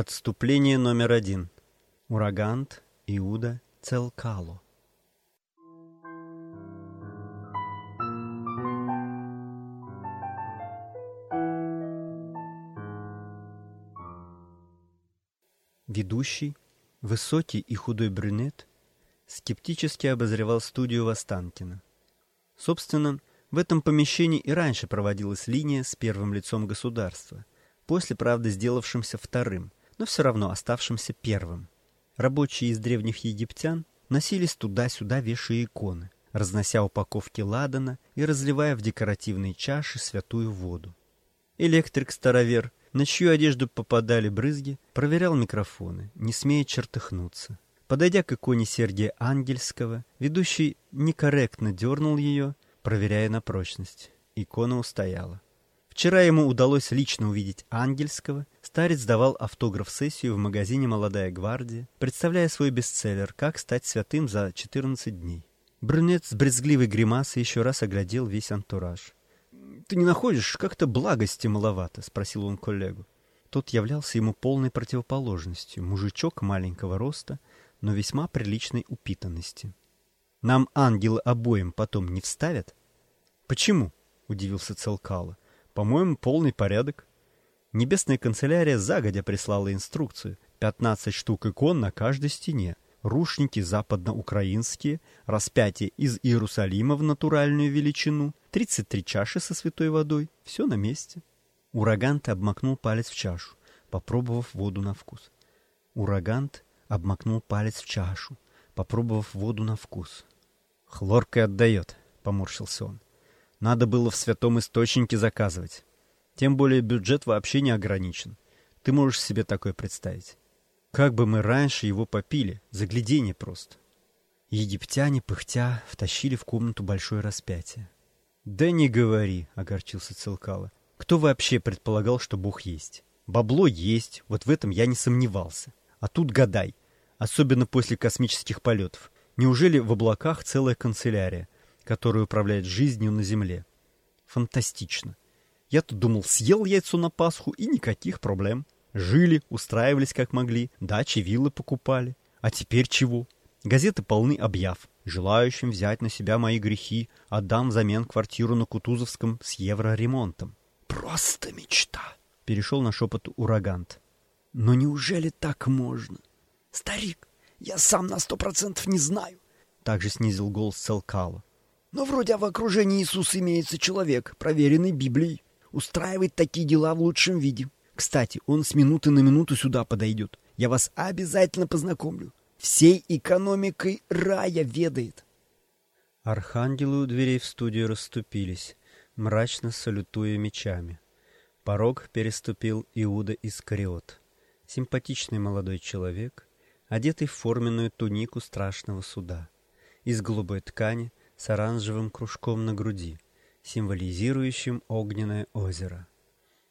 Отступление номер один. Урагант, Иуда, Целкало. Ведущий, высокий и худой брюнет, скептически обозревал студию Востанкина. Собственно, в этом помещении и раньше проводилась линия с первым лицом государства, после, правда, сделавшимся вторым, но все равно оставшимся первым. Рабочие из древних египтян носились туда-сюда, вешая иконы, разнося упаковки ладана и разливая в декоративные чаши святую воду. Электрик-старовер на чью одежду попадали брызги, проверял микрофоны, не смея чертыхнуться. Подойдя к иконе Сергия Ангельского, ведущий некорректно дернул ее, проверяя на прочность. Икона устояла. Вчера ему удалось лично увидеть Ангельского. Старец давал автограф-сессию в магазине «Молодая гвардия», представляя свой бестселлер «Как стать святым за 14 дней». Брюнет с брезгливой гримасой еще раз оглядел весь антураж. «Ты не находишь как-то благости маловато?» — спросил он коллегу. Тот являлся ему полной противоположностью. Мужичок маленького роста, но весьма приличной упитанности. «Нам ангелы обоим потом не вставят?» «Почему?» — удивился Целкало. «По-моему, полный порядок». Небесная канцелярия загодя прислала инструкцию. Пятнадцать штук икон на каждой стене рушники западноукраинские, распятие из Иерусалима в натуральную величину, 33 чаши со святой водой, все на месте. Урагант обмакнул палец в чашу, попробовав воду на вкус. Урагант обмакнул палец в чашу, попробовав воду на вкус. «Хлоркой отдает», — поморщился он. «Надо было в святом источнике заказывать. Тем более бюджет вообще не ограничен. Ты можешь себе такое представить. Как бы мы раньше его попили, загляденье просто. Египтяне, пыхтя, втащили в комнату большое распятие. «Да не говори», — огорчился Целкало. «Кто вообще предполагал, что Бог есть? Бабло есть, вот в этом я не сомневался. А тут гадай, особенно после космических полетов. Неужели в облаках целая канцелярия, которая управляет жизнью на Земле? Фантастично. Я-то думал, съел яйцо на Пасху и никаких проблем». Жили, устраивались как могли, дачи, виллы покупали. А теперь чего? Газеты полны объяв. Желающим взять на себя мои грехи, отдам взамен квартиру на Кутузовском с евроремонтом. Просто мечта! Перешел на шепот урагант. Но неужели так можно? Старик, я сам на сто процентов не знаю. Также снизил голос Целкала. Но вроде в окружении Иисуса имеется человек, проверенный Библией. Устраивает такие дела в лучшем виде. Кстати, он с минуты на минуту сюда подойдет. Я вас обязательно познакомлю. Всей экономикой рая ведает. Архангелы у дверей в студию расступились, мрачно салютуя мечами. Порог переступил Иуда Искариот. Симпатичный молодой человек, одетый в форменную тунику страшного суда, из голубой ткани с оранжевым кружком на груди, символизирующим огненное озеро.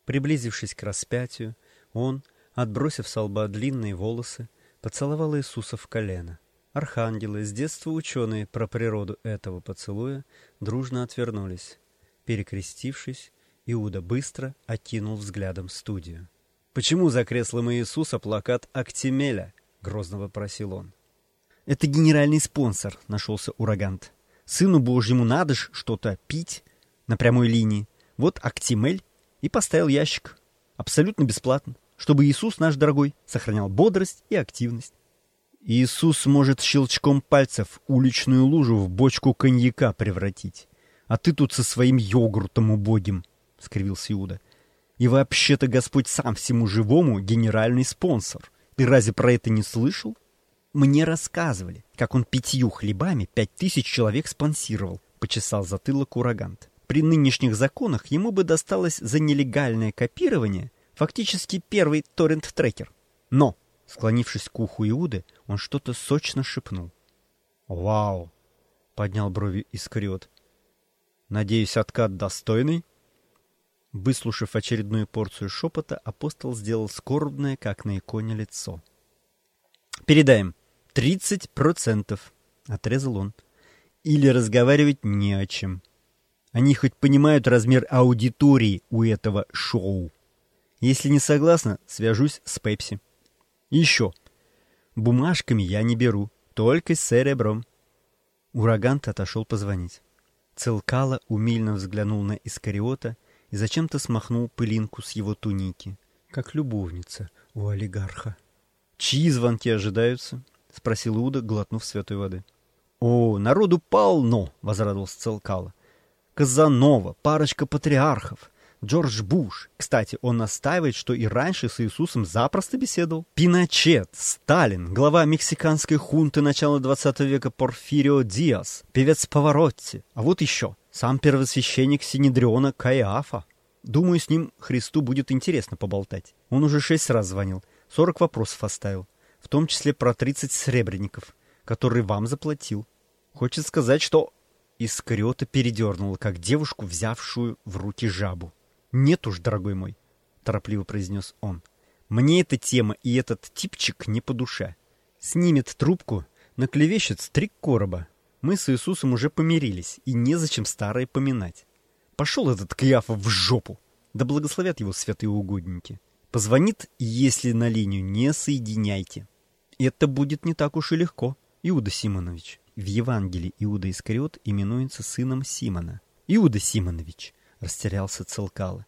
Приблизившись к распятию, он, отбросив с лба длинные волосы, поцеловал Иисуса в колено. Архангелы, с детства ученые про природу этого поцелуя, дружно отвернулись. Перекрестившись, Иуда быстро окинул взглядом студию. «Почему за креслом Иисуса плакат Актимеля?» — грозно вопросил он. «Это генеральный спонсор», — нашелся Урагант. «Сыну Божьему надо ж что-то пить на прямой линии. Вот Актимель и поставил ящик. Абсолютно бесплатно, чтобы Иисус наш дорогой сохранял бодрость и активность. Иисус может щелчком пальцев уличную лужу в бочку коньяка превратить. А ты тут со своим йогуртом убогим, — скривился Иуда. И вообще-то Господь сам всему живому генеральный спонсор. Ты разве про это не слышал? Мне рассказывали, как он пятью хлебами пять тысяч человек спонсировал, — почесал затылок урагант. При нынешних законах ему бы досталось за нелегальное копирование фактически первый торрент-трекер. Но, склонившись к уху Иуды, он что-то сочно шепнул. «Вау!» — поднял брови Искариот. «Надеюсь, откат достойный?» Выслушав очередную порцию шепота, апостол сделал скорбное, как на иконе, лицо. «Передаем. Тридцать процентов!» — отрезал он. «Или разговаривать не о чем». Они хоть понимают размер аудитории у этого шоу. Если не согласна, свяжусь с Пепси. Еще. Бумажками я не беру, только с серебром. Урагант отошел позвонить. Целкала умильно взглянул на Искариота и зачем-то смахнул пылинку с его туники, как любовница у олигарха. «Чьи звонки ожидаются?» — спросил Иуда, глотнув святой воды. «О, народу полно!» — возрадовался Целкала. «Казанова, парочка патриархов, Джордж Буш. Кстати, он настаивает, что и раньше с Иисусом запросто беседовал. Пиночет, Сталин, глава мексиканской хунты начала 20 века Порфирио Диас, певец Поворотти. А вот еще, сам первосвященник Синедриона Каиафа. Думаю, с ним Христу будет интересно поболтать. Он уже шесть раз звонил, сорок вопросов оставил, в том числе про тридцать сребреников, которые вам заплатил. Хочет сказать, что Искариота передернула, как девушку, взявшую в руки жабу. «Нет уж, дорогой мой», — торопливо произнес он. «Мне эта тема и этот типчик не по душе. Снимет трубку, наклевещет стрик короба. Мы с Иисусом уже помирились, и незачем старое поминать. Пошел этот Кьяфа в жопу. Да благословят его святые угодники. Позвонит, если на линию не соединяйте. Это будет не так уж и легко, Иуда Симонович. В Евангелии Иуда Искариот именуется сыном Симона. Иуда Симонович, растерялся Целкало.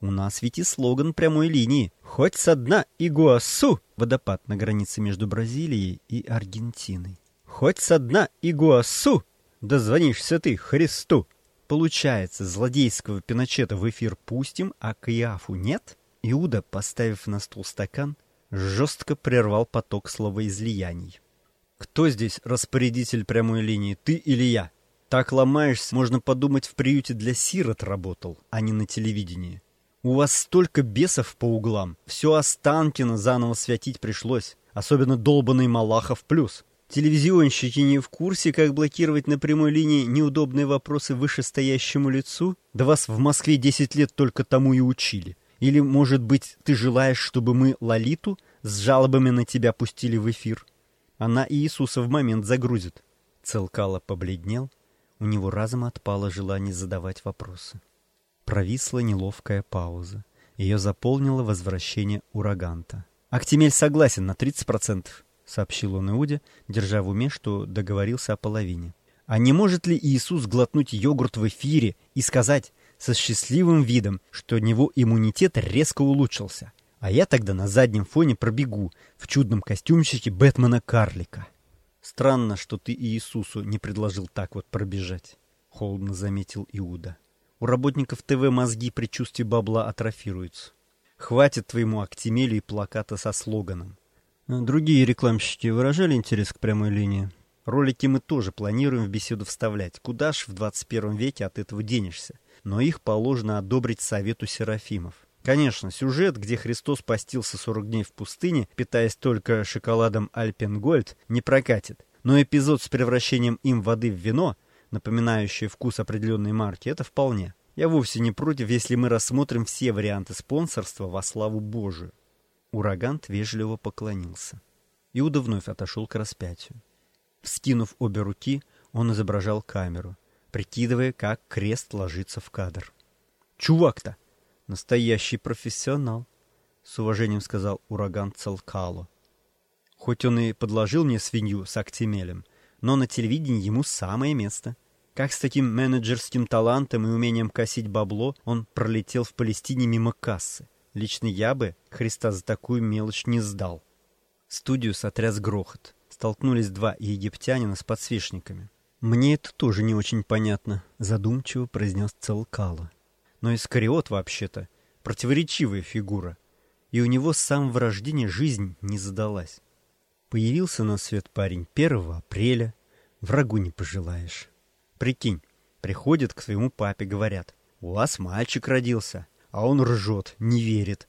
У нас ведь и слоган прямой линии. Хоть со дна Игуасу, водопад на границе между Бразилией и Аргентиной. Хоть со дна Игуасу, дозвонишься ты Христу. Получается, злодейского Пиночета в эфир пустим, а Каиафу нет? Иуда, поставив на стол стакан, жестко прервал поток словоизлияний. «Кто здесь распорядитель прямой линии, ты или я?» Так ломаешься, можно подумать, в приюте для сирот работал, а не на телевидении. У вас столько бесов по углам. Все Останкино заново святить пришлось. Особенно долбанный Малахов плюс. Телевизионщики не в курсе, как блокировать на прямой линии неудобные вопросы вышестоящему лицу? Да вас в Москве 10 лет только тому и учили. Или, может быть, ты желаешь, чтобы мы Лолиту с жалобами на тебя пустили в эфир? Она Иисуса в момент загрузит. Целкало побледнел, у него разом отпало желание задавать вопросы. Провисла неловкая пауза. Ее заполнило возвращение ураганта. «Актимель согласен на 30%, — сообщил он Иуде, держа в уме, что договорился о половине. «А не может ли Иисус глотнуть йогурт в эфире и сказать со счастливым видом, что у него иммунитет резко улучшился, а я тогда на заднем фоне пробегу в чудном костюмчике Бэтмена-карлика?» «Странно, что ты Иисусу не предложил так вот пробежать», — холодно заметил Иуда. «У работников ТВ мозги при чувстве бабла атрофируются. Хватит твоему Актимелю и плаката со слоганом. Другие рекламщики выражали интерес к прямой линии. Ролики мы тоже планируем в беседу вставлять. Куда ж в 21 веке от этого денешься? Но их положено одобрить Совету Серафимов. Конечно, сюжет, где Христос постился 40 дней в пустыне, питаясь только шоколадом Альпенгольд, не прокатит. Но эпизод с превращением им воды в вино, напоминающее вкус определенной марки, это вполне. Я вовсе не против, если мы рассмотрим все варианты спонсорства во славу Божию. Урагант вежливо поклонился. Иуда вновь отошел к распятию. Вскинув обе руки, он изображал камеру, прикидывая, как крест ложится в кадр. «Чувак-то!» Настоящий профессионал, с уважением сказал ураган Целкало. Хоть он и подложил мне свинью с актимелем, но на телевидении ему самое место. Как с таким менеджерским талантом и умением косить бабло он пролетел в Палестине мимо кассы. Лично я бы Христа за такую мелочь не сдал. Студию сотряс грохот. Столкнулись два египтянина с подсвечниками. «Мне это тоже не очень понятно», — задумчиво произнес Целкало. Но Искариот, вообще-то, противоречивая фигура, и у него с самого рождения жизнь не задалась. Появился на свет парень 1 апреля, врагу не пожелаешь. Прикинь, приходят к своему папе, говорят, у вас мальчик родился, а он ржет, не верит.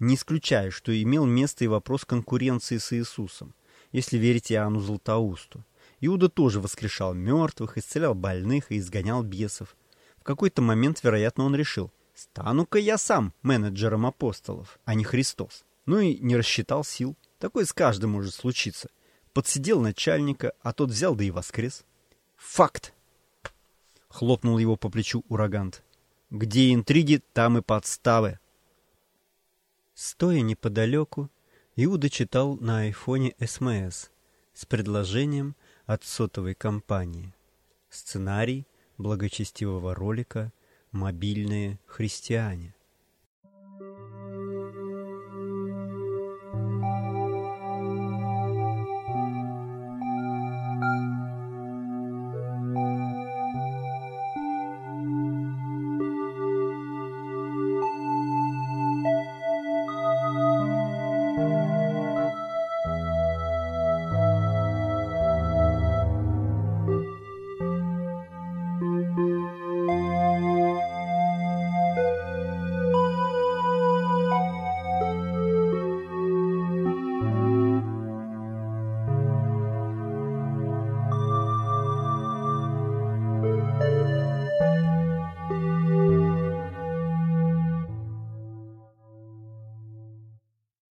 Не исключаю, что имел место и вопрос конкуренции с Иисусом, если верить Иоанну Златоусту. Иуда тоже воскрешал мертвых, исцелял больных и изгонял бесов какой-то момент, вероятно, он решил, стану-ка я сам менеджером апостолов, а не Христос. Ну и не рассчитал сил. Такое с каждым может случиться. Подсидел начальника, а тот взял да и воскрес. Факт! Хлопнул его по плечу урагант. Где интриги, там и подставы. Стоя неподалеку, Иуда читал на айфоне СМС с предложением от сотовой компании. Сценарий благочестивого ролика «Мобильные христиане».